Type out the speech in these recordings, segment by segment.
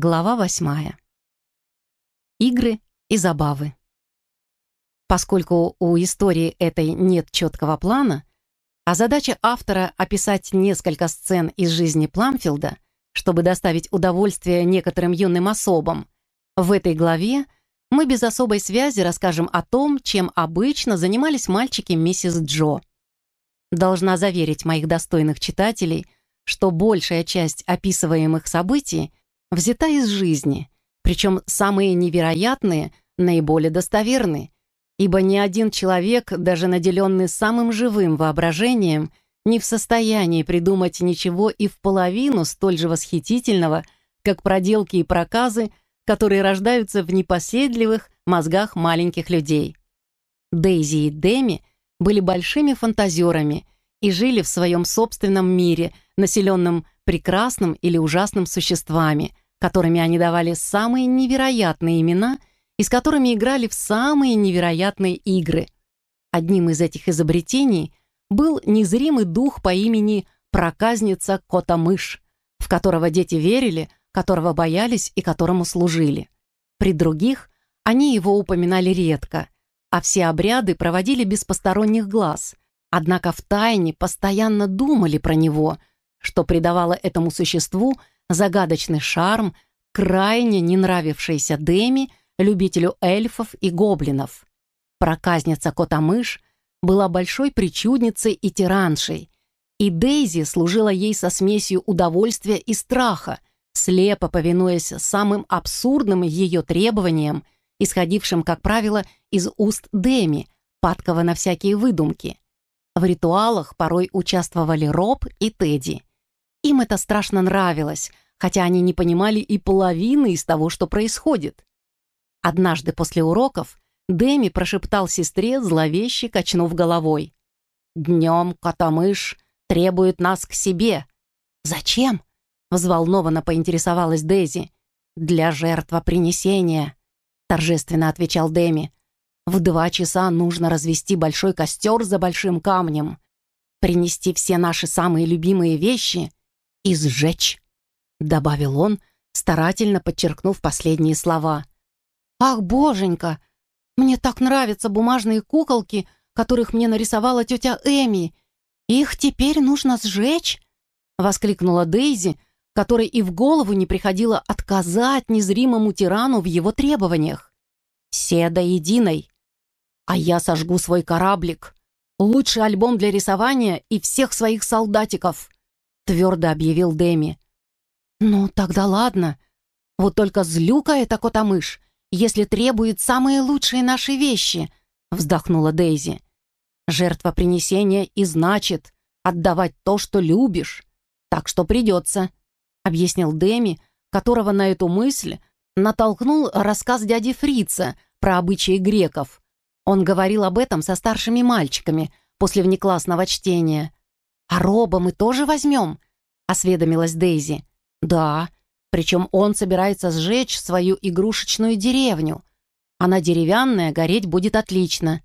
Глава восьмая. Игры и забавы. Поскольку у истории этой нет четкого плана, а задача автора описать несколько сцен из жизни Пламфилда, чтобы доставить удовольствие некоторым юным особам, в этой главе мы без особой связи расскажем о том, чем обычно занимались мальчики миссис Джо. Должна заверить моих достойных читателей, что большая часть описываемых событий взята из жизни, причем самые невероятные наиболее достоверны, ибо ни один человек, даже наделенный самым живым воображением, не в состоянии придумать ничего и в половину столь же восхитительного, как проделки и проказы, которые рождаются в непоседливых мозгах маленьких людей. Дейзи и Деми были большими фантазерами и жили в своем собственном мире, населенном прекрасным или ужасным существами, которыми они давали самые невероятные имена и с которыми играли в самые невероятные игры. Одним из этих изобретений был незримый дух по имени проказница Кота-мышь, в которого дети верили, которого боялись и которому служили. При других они его упоминали редко, а все обряды проводили без посторонних глаз, однако в тайне постоянно думали про него, что придавало этому существу загадочный шарм, крайне не нравившийся Деми, любителю эльфов и гоблинов. Проказница Котамыш была большой причудницей и тираншей, и Дейзи служила ей со смесью удовольствия и страха, слепо повинуясь самым абсурдным ее требованиям, исходившим, как правило, из уст Деми, падкого на всякие выдумки. В ритуалах порой участвовали Роб и Тедди. Им это страшно нравилось, хотя они не понимали и половины из того, что происходит. Однажды после уроков Дэми прошептал сестре, зловеще качнув головой. «Днем Котомыш требует нас к себе». «Зачем?» — взволнованно поинтересовалась Дейзи. «Для жертвопринесения», — торжественно отвечал Дэми. «В два часа нужно развести большой костер за большим камнем, принести все наши самые любимые вещи и сжечь», — добавил он, старательно подчеркнув последние слова. «Ах, боженька! Мне так нравятся бумажные куколки, которых мне нарисовала тетя Эми. Их теперь нужно сжечь?» — воскликнула Дейзи, которой и в голову не приходило отказать незримому тирану в его требованиях. «Все до единой. А я сожгу свой кораблик. Лучший альбом для рисования и всех своих солдатиков», — твердо объявил Дэми. «Ну, тогда ладно. Вот только злюка эта кота-мышь, если требует самые лучшие наши вещи», — вздохнула Дейзи. «Жертвопринесение и значит отдавать то, что любишь. Так что придется», — объяснил Дэми, которого на эту мысль натолкнул рассказ дяди Фрица про обычаи греков. Он говорил об этом со старшими мальчиками после внеклассного чтения. «А Роба мы тоже возьмем?» — осведомилась Дейзи. Да, причем он собирается сжечь свою игрушечную деревню. Она деревянная, гореть будет отлично.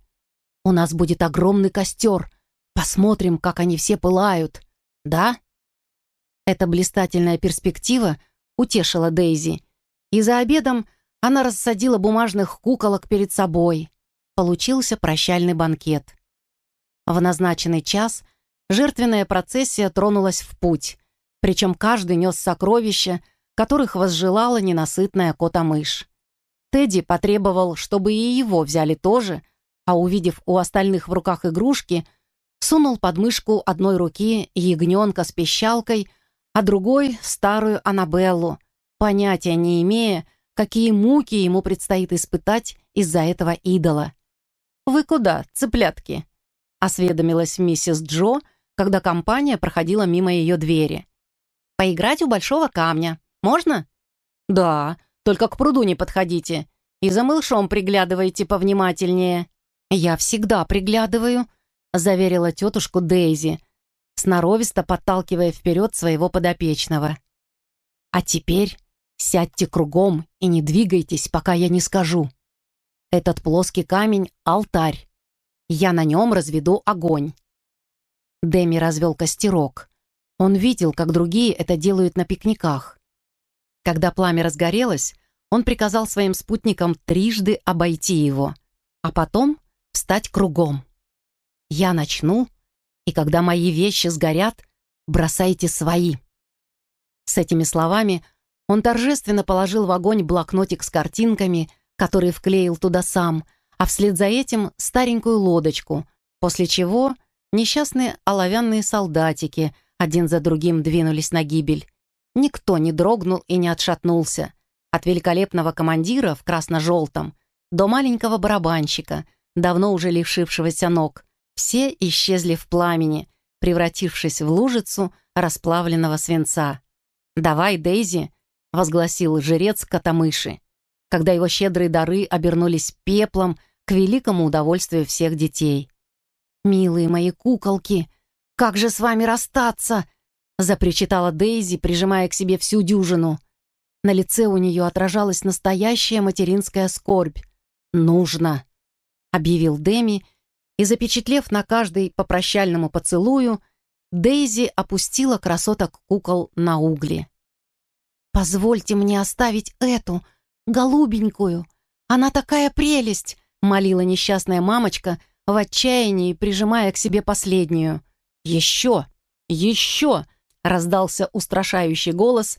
У нас будет огромный костер. Посмотрим, как они все пылают. Да? Эта блистательная перспектива утешила Дейзи. И за обедом она рассадила бумажных куколок перед собой. Получился прощальный банкет. В назначенный час жертвенная процессия тронулась в путь. Причем каждый нес сокровища, которых возжелала ненасытная кота-мышь. Тедди потребовал, чтобы и его взяли тоже, а увидев у остальных в руках игрушки, сунул под мышку одной руки ягненка с пищалкой, а другой — старую Аннабеллу, понятия не имея, какие муки ему предстоит испытать из-за этого идола. «Вы куда, цыплятки?» — осведомилась миссис Джо, когда компания проходила мимо ее двери. Поиграть у большого камня. Можно?» «Да, только к пруду не подходите. И за малышом приглядывайте повнимательнее». «Я всегда приглядываю», — заверила тетушку Дейзи, сноровисто подталкивая вперед своего подопечного. «А теперь сядьте кругом и не двигайтесь, пока я не скажу. Этот плоский камень — алтарь. Я на нем разведу огонь». Дэми развел костерок. Он видел, как другие это делают на пикниках. Когда пламя разгорелось, он приказал своим спутникам трижды обойти его, а потом встать кругом. «Я начну, и когда мои вещи сгорят, бросайте свои». С этими словами он торжественно положил в огонь блокнотик с картинками, который вклеил туда сам, а вслед за этим старенькую лодочку, после чего несчастные оловянные солдатики один за другим двинулись на гибель. Никто не дрогнул и не отшатнулся. От великолепного командира в красно-желтом до маленького барабанщика, давно уже лишившегося ног. Все исчезли в пламени, превратившись в лужицу расплавленного свинца. «Давай, Дейзи!» — возгласил жрец Котомыши, когда его щедрые дары обернулись пеплом к великому удовольствию всех детей. «Милые мои куколки, как же с вами расстаться?» — запричитала Дейзи, прижимая к себе всю дюжину. На лице у нее отражалась настоящая материнская скорбь. «Нужно!» — объявил Деми, и, запечатлев на каждой по прощальному поцелую, Дейзи опустила красоток кукол на угли. «Позвольте мне оставить эту, голубенькую. Она такая прелесть!» — молила несчастная мамочка, в отчаянии прижимая к себе последнюю. «Еще! Еще!» — раздался устрашающий голос,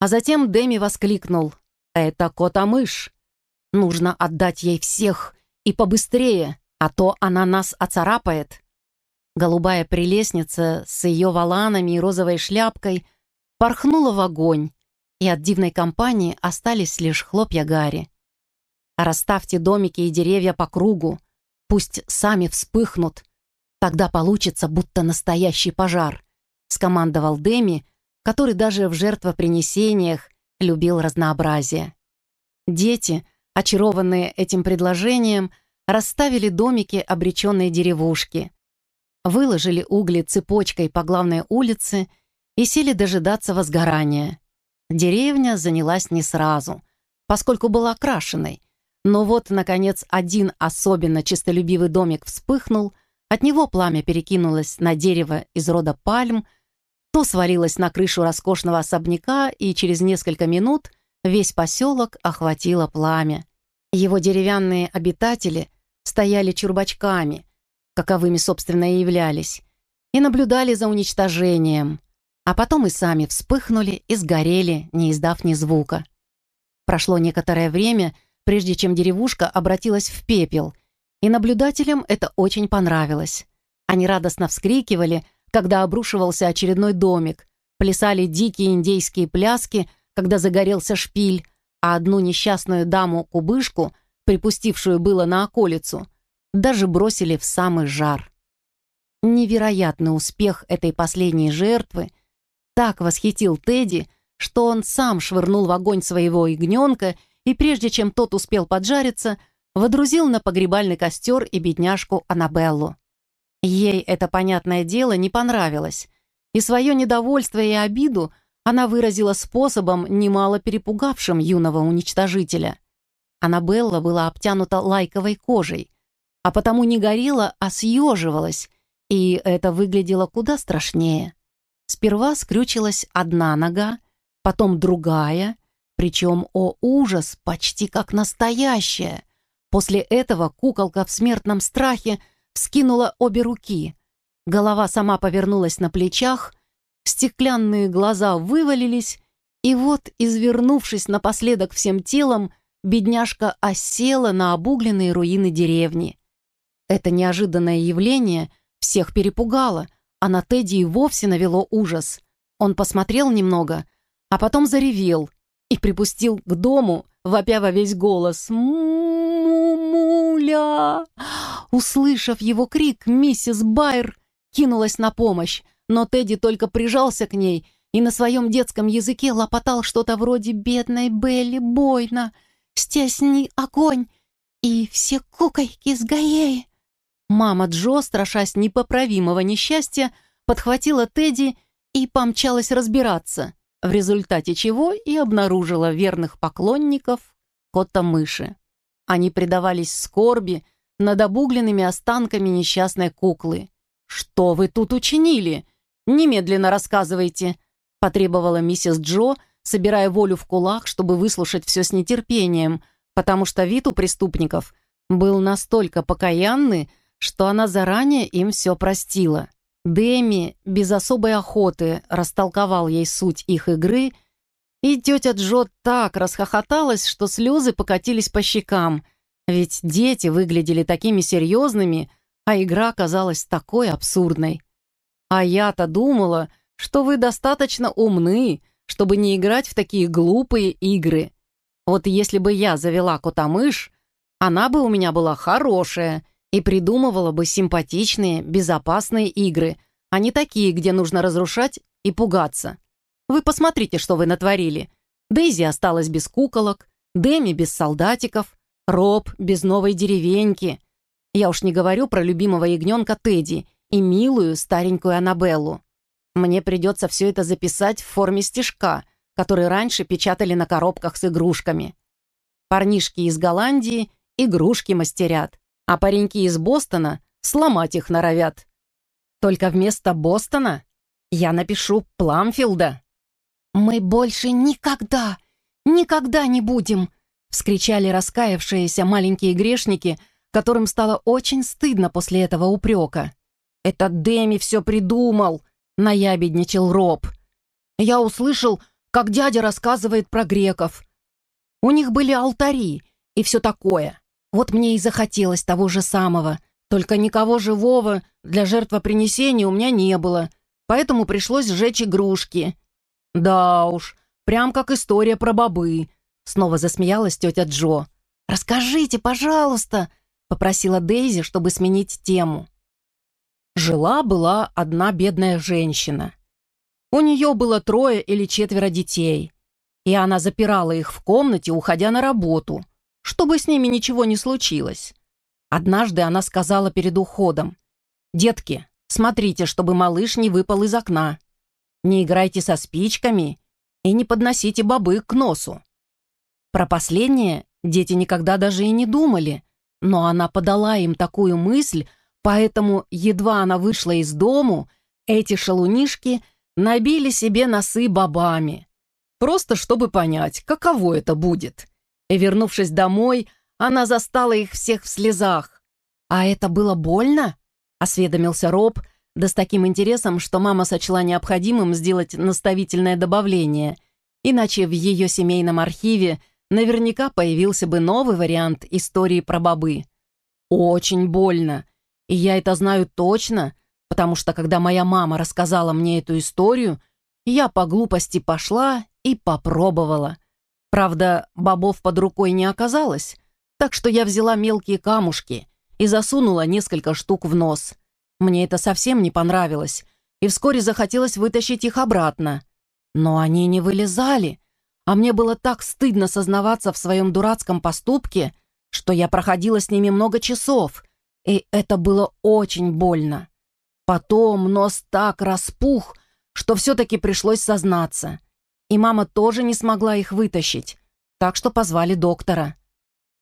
а затем Деми воскликнул. «Это кота-мышь! Нужно отдать ей всех и побыстрее, а то она нас оцарапает!» Голубая прелестница с ее валанами и розовой шляпкой порхнула в огонь, и от дивной компании остались лишь хлопья Гарри. «Расставьте домики и деревья по кругу, пусть сами вспыхнут, Тогда получится, будто настоящий пожар», — скомандовал Деми, который даже в жертвопринесениях любил разнообразие. Дети, очарованные этим предложением, расставили домики обреченной деревушки, выложили угли цепочкой по главной улице и сели дожидаться возгорания. Деревня занялась не сразу, поскольку была окрашенной, но вот, наконец, один особенно честолюбивый домик вспыхнул — от него пламя перекинулось на дерево из рода пальм, то свалилось на крышу роскошного особняка, и через несколько минут весь поселок охватило пламя. Его деревянные обитатели стояли чурбачками, каковыми, собственно, и являлись, и наблюдали за уничтожением, а потом и сами вспыхнули и сгорели, не издав ни звука. Прошло некоторое время, прежде чем деревушка обратилась в пепел — и наблюдателям это очень понравилось. Они радостно вскрикивали, когда обрушивался очередной домик, плясали дикие индейские пляски, когда загорелся шпиль, а одну несчастную даму-кубышку, припустившую было на околицу, даже бросили в самый жар. Невероятный успех этой последней жертвы так восхитил Тедди, что он сам швырнул в огонь своего ягненка, и прежде чем тот успел поджариться, водрузил на погребальный костер и бедняжку Аннабеллу. Ей это понятное дело не понравилось, и свое недовольство и обиду она выразила способом, немало перепугавшим юного уничтожителя. Аннабелла была обтянута лайковой кожей, а потому не горела, а съеживалась, и это выглядело куда страшнее. Сперва скрючилась одна нога, потом другая, причем, о ужас, почти как настоящая. После этого куколка в смертном страхе вскинула обе руки. Голова сама повернулась на плечах, стеклянные глаза вывалились, и вот, извернувшись напоследок всем телом, бедняжка осела на обугленные руины деревни. Это неожиданное явление всех перепугало, а на Тедди и вовсе навело ужас. Он посмотрел немного, а потом заревел и припустил к дому, вопя во весь голос «Муля!». Услышав его крик, миссис Байер кинулась на помощь, но Тедди только прижался к ней и на своем детском языке лопотал что-то вроде «Бедной Белли, бойно! Стесни огонь! И все кукольки сгорели!» Мама Джо, страшась непоправимого несчастья, подхватила Тедди и помчалась разбираться в результате чего и обнаружила верных поклонников кота-мыши. Они предавались скорби над обугленными останками несчастной куклы. «Что вы тут учинили? Немедленно рассказывайте!» потребовала миссис Джо собирая волю в кулак, чтобы выслушать все с нетерпением, потому что вид у преступников был настолько покаянный, что она заранее им все простила. Дэми без особой охоты растолковал ей суть их игры, и тетя Джо так расхохоталась, что слезы покатились по щекам, ведь дети выглядели такими серьезными, а игра казалась такой абсурдной. А я-то думала, что вы достаточно умны, чтобы не играть в такие глупые игры. Вот если бы я завела кота-мышь, она бы у меня была хорошая и придумывала бы симпатичные, безопасные игры, а не такие, где нужно разрушать и пугаться. Вы посмотрите, что вы натворили. Дейзи осталась без куколок, Дэми без солдатиков, Роб без новой деревеньки. Я уж не говорю про любимого ягненка Тедди и милую старенькую Аннабеллу. Мне придется все это записать в форме стишка, который раньше печатали на коробках с игрушками. Парнишки из Голландии игрушки мастерят, а пареньки из Бостона сломать их норовят. Только вместо Бостона я напишу Пламфилда. «Мы больше никогда, никогда не будем!» — вскричали раскаявшиеся маленькие грешники, которым стало очень стыдно после этого упрека. «Это Дэми все придумал!» — наябедничал Роб. Я услышал, как дядя рассказывает про греков. У них были алтари и все такое. Вот мне и захотелось того же самого. Только никого живого для жертвопринесения у меня не было, поэтому пришлось сжечь игрушки. Да уж, прям как история про бобы. Снова засмеялась тетя Джо. «Расскажите, пожалуйста», — попросила Дейзи, чтобы сменить тему. Жила-была одна бедная женщина. У нее было трое или четверо детей, и она запирала их в комнате, уходя на работу, чтобы с ними ничего не случилось. Однажды она сказала перед уходом, «Детки, смотрите, чтобы малыш не выпал из окна. Не играйте со спичками и не подносите бобы к носу». Про последнее дети никогда даже и не думали, но она подала им такую мысль, Поэтому, едва она вышла из дому, эти шалунишки набили себе носы бобами. Просто чтобы понять, каково это будет. И, вернувшись домой, она застала их всех в слезах. «А это было больно?» — осведомился Роб, да с таким интересом, что мама сочла необходимым сделать наставительное добавление, иначе в ее семейном архиве наверняка появился бы новый вариант истории про бобы. «Очень больно», и я это знаю точно, потому что когда моя мама рассказала мне эту историю, я по глупости пошла и попробовала. Правда, бобов под рукой не оказалось, так что я взяла мелкие камушки и засунула несколько штук в нос. Мне это совсем не понравилось, и вскоре захотелось вытащить их обратно. Но они не вылезали, а мне было так стыдно сознаваться в своем дурацком поступке, что я проходила с ними много часов, и это было очень больно. Потом нос так распух, что все-таки пришлось сознаться. И мама тоже не смогла их вытащить, так что позвали доктора.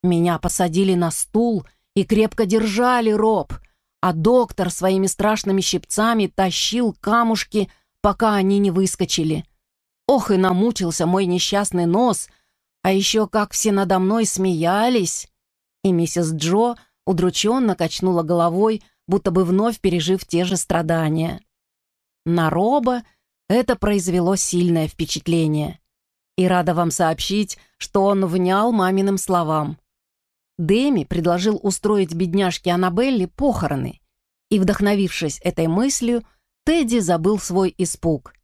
Меня посадили на стул и крепко держали роб, а доктор своими страшными щипцами тащил камушки, пока они не выскочили. Ох, и намучился мой несчастный нос, а еще как все надо мной смеялись. И миссис Джо удрученно качнула головой, будто бы вновь пережив те же страдания. На Роба это произвело сильное впечатление. И рада вам сообщить, что он внял маминым словам. Дэми предложил устроить бедняжке Аннабелле похороны, и, вдохновившись этой мыслью, Тедди забыл свой испуг.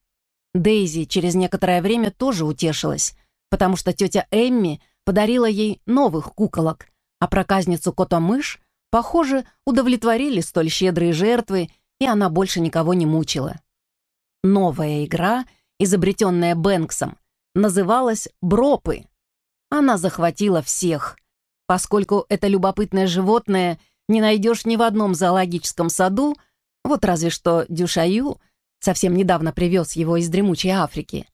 Дейзи через некоторое время тоже утешилась, потому что тетя Эмми подарила ей новых куколок, а проказницу Кота-мышь, похоже, удовлетворили столь щедрые жертвы, и она больше никого не мучила. Новая игра, изобретенная Бэнксом, называлась «Бропы». Она захватила всех. Поскольку это любопытное животное не найдешь ни в одном зоологическом саду, вот разве что Дюшаю совсем недавно привез его из дремучей Африки.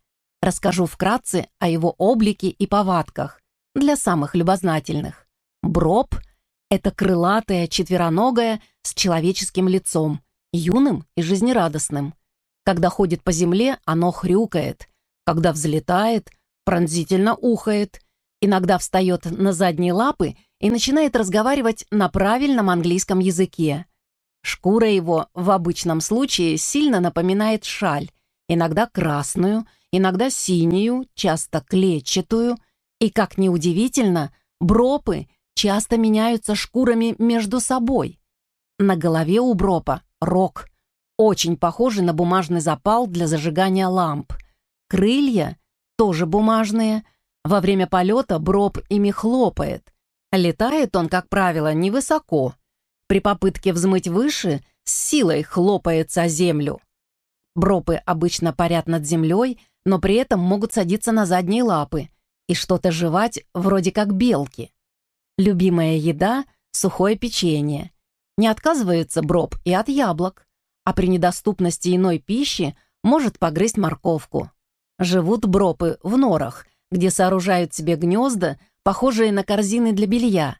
Расскажу вкратце о его облике и повадках для самых любознательных. Броб — это крылатое четвероногое с человеческим лицом, юным и жизнерадостным. Когда ходит по земле, оно хрюкает. Когда взлетает, пронзительно ухает, иногда встает на задние лапы и начинает разговаривать на правильном английском языке. Шкура его в обычном случае сильно напоминает шаль, иногда красную, иногда синюю, часто клетчатую, и, как ни удивительно, бропы часто меняются шкурами между собой. На голове у бропа рог, очень похожий на бумажный запал для зажигания ламп. Крылья тоже бумажные. Во время полета броп ими хлопает. Летает он, как правило, невысоко — при попытке взмыть выше с силой хлопается о землю. Бропы обычно парят над землей, но при этом могут садиться на задние лапы и что-то жевать вроде как белки. Любимая еда — сухое печенье. Не отказывается броп и от яблок, а при недоступности иной пищи может погрызть морковку. Живут бропы в норах, где сооружают себе гнезда, похожие на корзины для белья,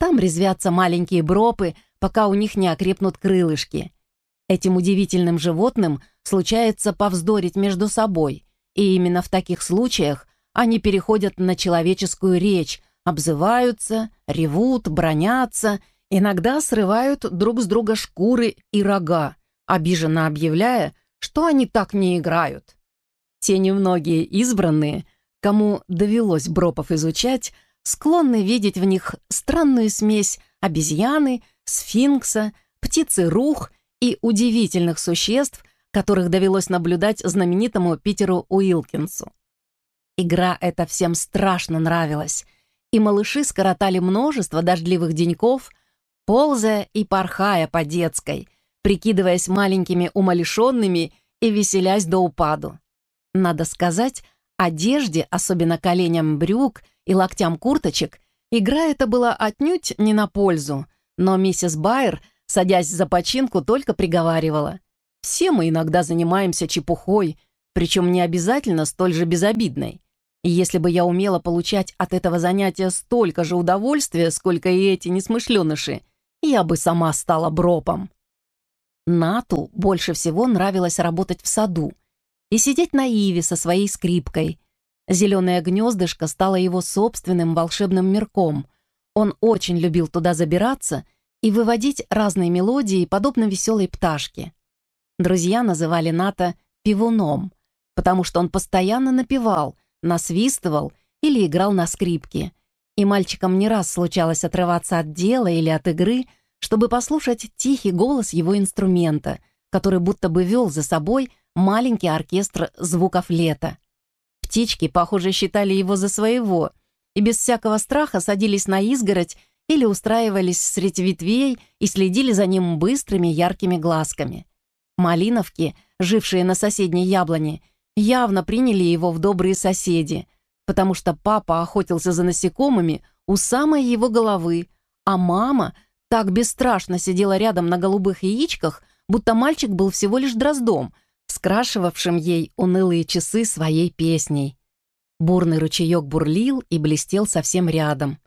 там резвятся маленькие бропы, пока у них не окрепнут крылышки. Этим удивительным животным случается повздорить между собой, и именно в таких случаях они переходят на человеческую речь, обзываются, ревут, бронятся, иногда срывают друг с друга шкуры и рога, обиженно объявляя, что они так не играют. Те немногие избранные, кому довелось бропов изучать, склонны видеть в них странную смесь обезьяны, сфинкса, птицы-рух и удивительных существ, которых довелось наблюдать знаменитому Питеру Уилкинсу. Игра эта всем страшно нравилась, и малыши скоротали множество дождливых деньков, ползая и порхая по детской, прикидываясь маленькими умалишенными и веселясь до упаду. Надо сказать, одежде, особенно коленям брюк и локтям курточек, игра эта была отнюдь не на пользу, но миссис Байер, садясь за починку, только приговаривала. «Все мы иногда занимаемся чепухой, причем не обязательно столь же безобидной. И если бы я умела получать от этого занятия столько же удовольствия, сколько и эти несмышленыши, я бы сама стала бропом». Нату больше всего нравилось работать в саду, и сидеть на иве со своей скрипкой. Зеленое гнездышко стало его собственным волшебным мирком. Он очень любил туда забираться и выводить разные мелодии, подобно веселой пташке. Друзья называли Ната «пивуном», потому что он постоянно напевал, насвистывал или играл на скрипке. И мальчикам не раз случалось отрываться от дела или от игры, чтобы послушать тихий голос его инструмента, который будто бы вел за собой маленький оркестр звуков лета. Птички, похоже, считали его за своего и без всякого страха садились на изгородь или устраивались среди ветвей и следили за ним быстрыми яркими глазками. Малиновки, жившие на соседней яблоне, явно приняли его в добрые соседи, потому что папа охотился за насекомыми у самой его головы, а мама так бесстрашно сидела рядом на голубых яичках, будто мальчик был всего лишь дроздом — скрашивавшим ей унылые часы своей песней. Бурный ручеек бурлил и блестел совсем рядом.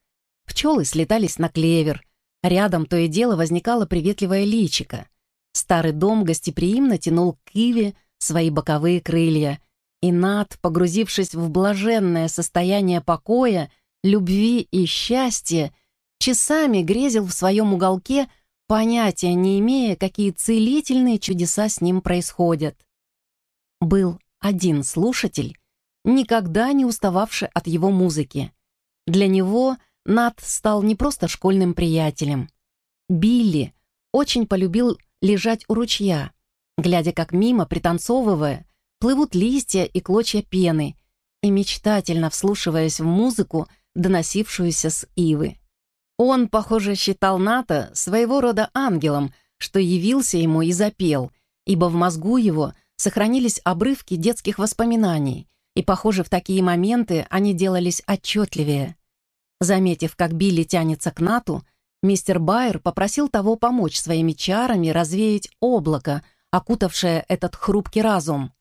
Пчелы слетались на клевер. Рядом то и дело возникало приветливое личико. Старый дом гостеприимно тянул к Иве свои боковые крылья, и Над, погрузившись в блаженное состояние покоя, любви и счастья, часами грезил в своем уголке, понятия не имея, какие целительные чудеса с ним происходят был один слушатель, никогда не устававший от его музыки. Для него Нат стал не просто школьным приятелем. Билли очень полюбил лежать у ручья, глядя, как мимо, пританцовывая, плывут листья и клочья пены, и мечтательно вслушиваясь в музыку, доносившуюся с ивы. Он, похоже, считал Ната своего рода ангелом, что явился ему и запел, ибо в мозгу его сохранились обрывки детских воспоминаний, и, похоже, в такие моменты они делались отчетливее. Заметив, как Билли тянется к Нату, мистер Байер попросил того помочь своими чарами развеять облако, окутавшее этот хрупкий разум.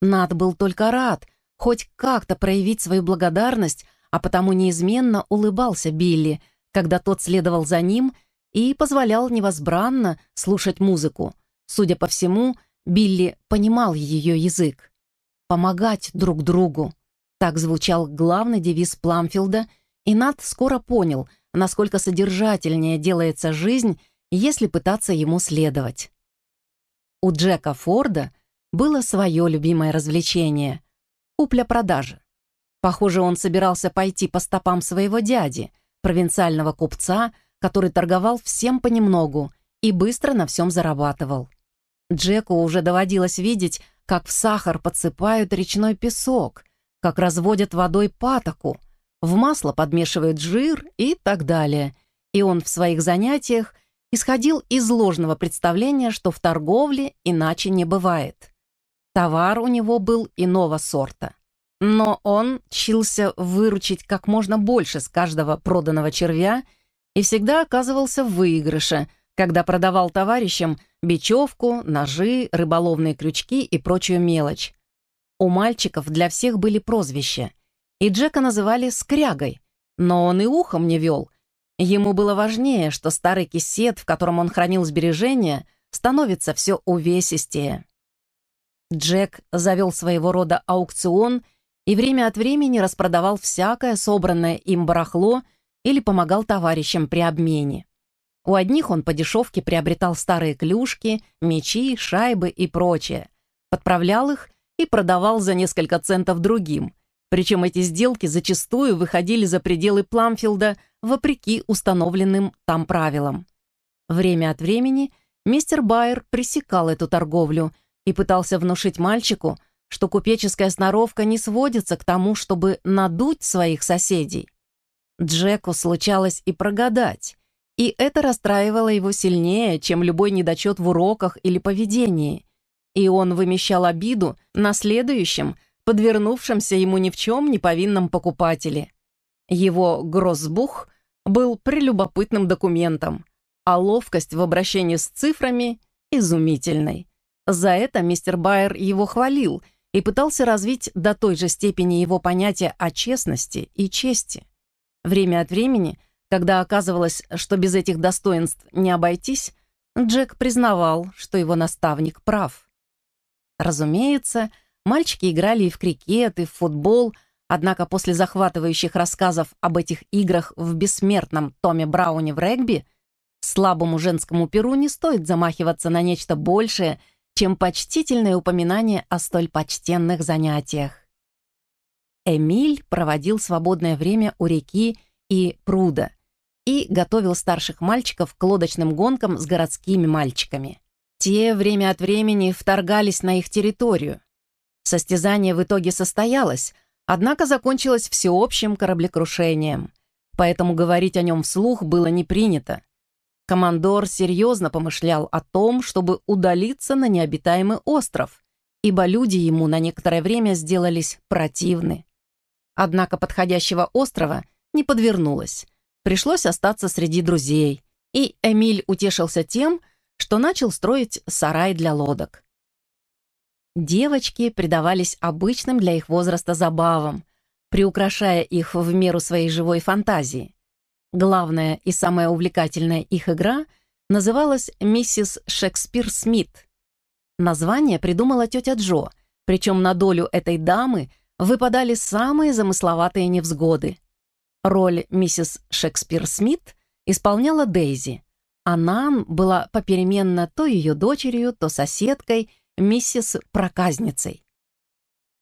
Нат был только рад хоть как-то проявить свою благодарность, а потому неизменно улыбался Билли, когда тот следовал за ним и позволял невозбранно слушать музыку. Судя по всему, Билли понимал ее язык. Помогать друг другу. Так звучал главный девиз Пламфилда, и Нат скоро понял, насколько содержательнее делается жизнь, если пытаться ему следовать. У Джека Форда было свое любимое развлечение — купля-продажа. Похоже, он собирался пойти по стопам своего дяди, провинциального купца, который торговал всем понемногу и быстро на всем зарабатывал. Джеку уже доводилось видеть, как в сахар подсыпают речной песок, как разводят водой патоку, в масло подмешивают жир и так далее. И он в своих занятиях исходил из ложного представления, что в торговле иначе не бывает. Товар у него был иного сорта. Но он чился выручить как можно больше с каждого проданного червя и всегда оказывался в выигрыше, когда продавал товарищам бечевку, ножи, рыболовные крючки и прочую мелочь. У мальчиков для всех были прозвища, и Джека называли «скрягой», но он и ухом не вел. Ему было важнее, что старый кисет, в котором он хранил сбережения, становится все увесистее. Джек завел своего рода аукцион и время от времени распродавал всякое собранное им барахло или помогал товарищам при обмене. У одних он по дешевке приобретал старые клюшки, мечи, шайбы и прочее, подправлял их и продавал за несколько центов другим. Причем эти сделки зачастую выходили за пределы Пламфилда вопреки установленным там правилам. Время от времени мистер Байер пресекал эту торговлю и пытался внушить мальчику, что купеческая сноровка не сводится к тому, чтобы надуть своих соседей. Джеку случалось и прогадать, и это расстраивало его сильнее, чем любой недочет в уроках или поведении. И он вымещал обиду на следующем, подвернувшемся ему ни в чем не повинном покупателе. Его гроссбух был прелюбопытным документом, а ловкость в обращении с цифрами — изумительной. За это мистер Байер его хвалил и пытался развить до той же степени его понятия о честности и чести. Время от времени, когда оказывалось, что без этих достоинств не обойтись, Джек признавал, что его наставник прав. Разумеется, мальчики играли и в крикет, и в футбол, однако после захватывающих рассказов об этих играх в бессмертном Томе Брауне в регби слабому женскому перу не стоит замахиваться на нечто большее, чем почтительное упоминание о столь почтенных занятиях. Эмиль проводил свободное время у реки и пруда и готовил старших мальчиков к лодочным гонкам с городскими мальчиками. Те время от времени вторгались на их территорию. Состязание в итоге состоялось, однако закончилось всеобщим кораблекрушением, поэтому говорить о нем вслух было не принято. Командор серьезно помышлял о том, чтобы удалиться на необитаемый остров, ибо люди ему на некоторое время сделались противны. Однако подходящего острова не подвернулось. Пришлось остаться среди друзей, и Эмиль утешился тем, что начал строить сарай для лодок. Девочки предавались обычным для их возраста забавам, приукрашая их в меру своей живой фантазии. Главная и самая увлекательная их игра называлась «Миссис Шекспир Смит». Название придумала тетя Джо, причем на долю этой дамы выпадали самые замысловатые невзгоды. Роль миссис Шекспир Смит исполняла Дейзи, а Нан была попеременно то ее дочерью, то соседкой, миссис Проказницей.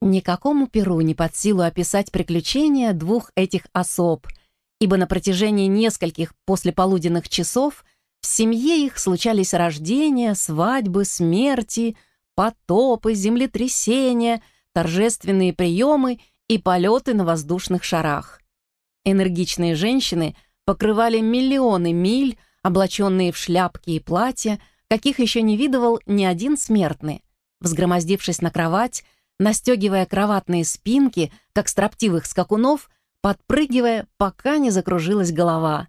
Никакому перу не под силу описать приключения двух этих особ — ибо на протяжении нескольких послеполуденных часов в семье их случались рождения, свадьбы, смерти, потопы, землетрясения, торжественные приемы и полеты на воздушных шарах. Энергичные женщины покрывали миллионы миль, облаченные в шляпки и платья, каких еще не видывал ни один смертный. Взгромоздившись на кровать, настегивая кроватные спинки, как строптивых скакунов, подпрыгивая, пока не закружилась голова.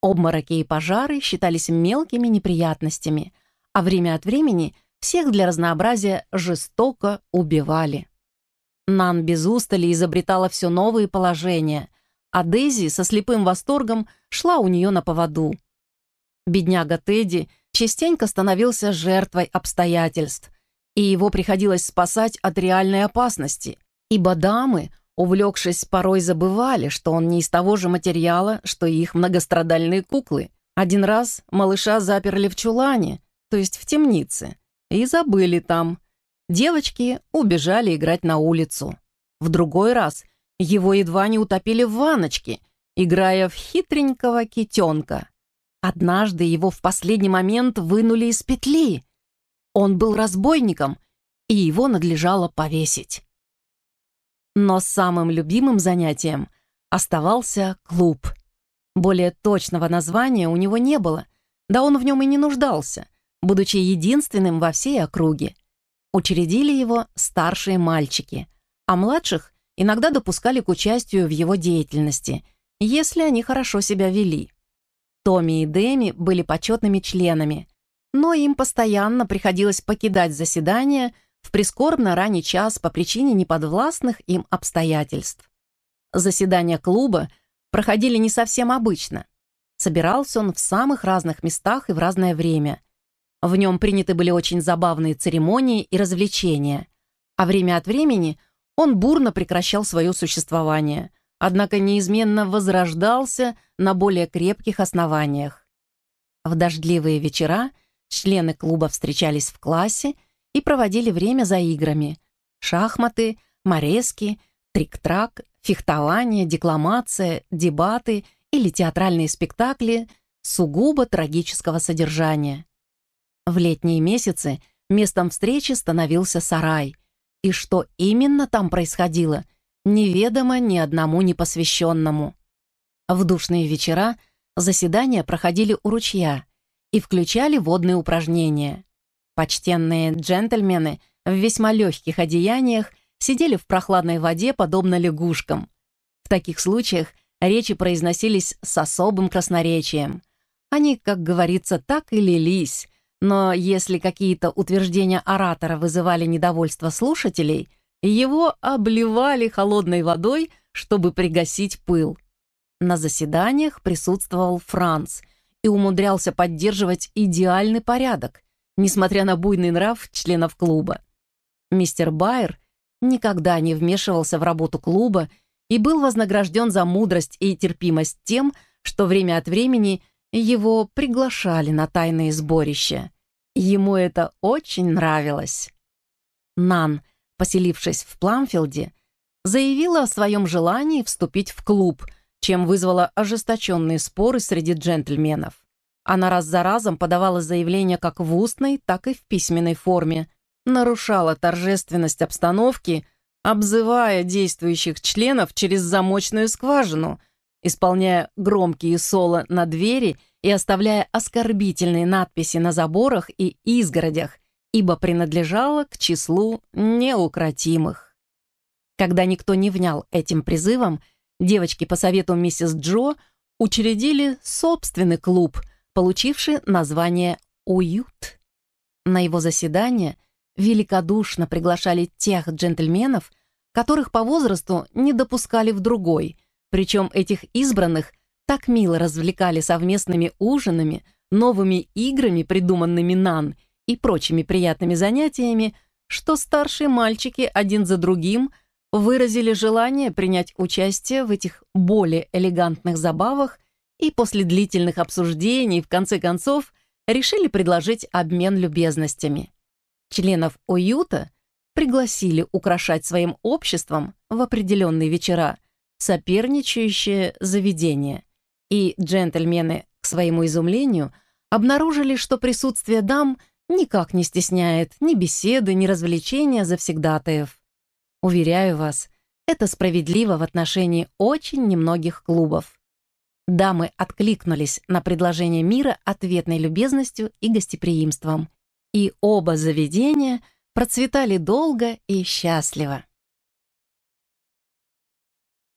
Обмороки и пожары считались мелкими неприятностями, а время от времени всех для разнообразия жестоко убивали. Нан без устали изобретала все новые положения, а Дейзи со слепым восторгом шла у нее на поводу. Бедняга Тедди частенько становился жертвой обстоятельств, и его приходилось спасать от реальной опасности, ибо дамы увлекшись, порой забывали, что он не из того же материала, что и их многострадальные куклы. Один раз малыша заперли в чулане, то есть в темнице, и забыли там. Девочки убежали играть на улицу. В другой раз его едва не утопили в ванночке, играя в хитренького китенка. Однажды его в последний момент вынули из петли. Он был разбойником, и его надлежало повесить. Но самым любимым занятием оставался клуб. Более точного названия у него не было, да он в нем и не нуждался, будучи единственным во всей округе. Учредили его старшие мальчики, а младших иногда допускали к участию в его деятельности, если они хорошо себя вели. Томми и Дэми были почетными членами, но им постоянно приходилось покидать заседания в прискорбно ранний час по причине неподвластных им обстоятельств. Заседания клуба проходили не совсем обычно. Собирался он в самых разных местах и в разное время. В нем приняты были очень забавные церемонии и развлечения, а время от времени он бурно прекращал свое существование, однако неизменно возрождался на более крепких основаниях. В дождливые вечера члены клуба встречались в классе и проводили время за играми. Шахматы, морески, трик-трак, фехтование, декламация, дебаты или театральные спектакли сугубо трагического содержания. В летние месяцы местом встречи становился сарай, и что именно там происходило, неведомо ни одному непосвященному. В душные вечера заседания проходили у ручья и включали водные упражнения. Почтенные джентльмены в весьма легких одеяниях сидели в прохладной воде, подобно лягушкам. В таких случаях речи произносились с особым красноречием. Они, как говорится, так и лились, но если какие-то утверждения оратора вызывали недовольство слушателей, его обливали холодной водой, чтобы пригасить пыл. На заседаниях присутствовал Франц и умудрялся поддерживать идеальный порядок, несмотря на буйный нрав членов клуба. Мистер Байер никогда не вмешивался в работу клуба и был вознагражден за мудрость и терпимость тем, что время от времени его приглашали на тайные сборища. Ему это очень нравилось. Нан, поселившись в Пламфилде, заявила о своем желании вступить в клуб, чем вызвала ожесточенные споры среди джентльменов. Она раз за разом подавала заявления как в устной, так и в письменной форме, нарушала торжественность обстановки, обзывая действующих членов через замочную скважину, исполняя громкие соло на двери и оставляя оскорбительные надписи на заборах и изгородях, ибо принадлежала к числу неукротимых. Когда никто не внял этим призывом, девочки по совету миссис Джо учредили собственный клуб, получивший название «Уют». На его заседание великодушно приглашали тех джентльменов, которых по возрасту не допускали в другой – причем этих избранных так мило развлекали совместными ужинами, новыми играми, придуманными Нан, и прочими приятными занятиями, что старшие мальчики один за другим выразили желание принять участие в этих более элегантных забавах и после длительных обсуждений, в конце концов, решили предложить обмен любезностями. Членов уюта пригласили украшать своим обществом в определенные вечера – соперничающее заведение, и джентльмены, к своему изумлению, обнаружили, что присутствие дам никак не стесняет ни беседы, ни развлечения завсегдатаев. Уверяю вас, это справедливо в отношении очень немногих клубов. Дамы откликнулись на предложение мира ответной любезностью и гостеприимством, и оба заведения процветали долго и счастливо.